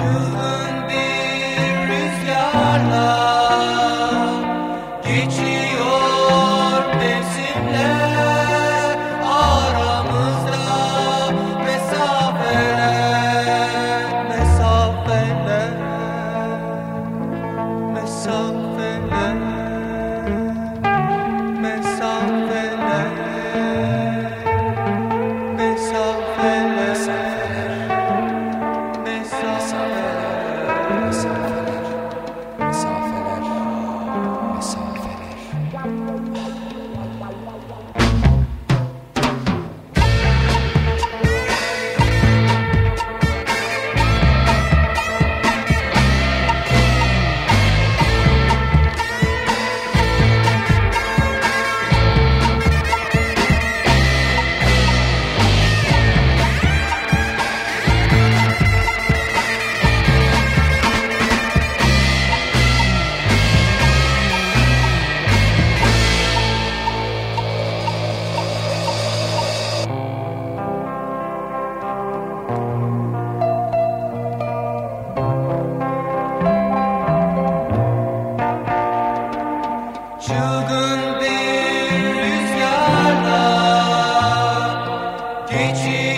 Çılgın bir rüzgarla Geçiyor mevsimler Aramızda mesafeler Mesafeler Mesafeler. Mesafeler Mesafeler Çılgın bir rüzgarda geçiyor.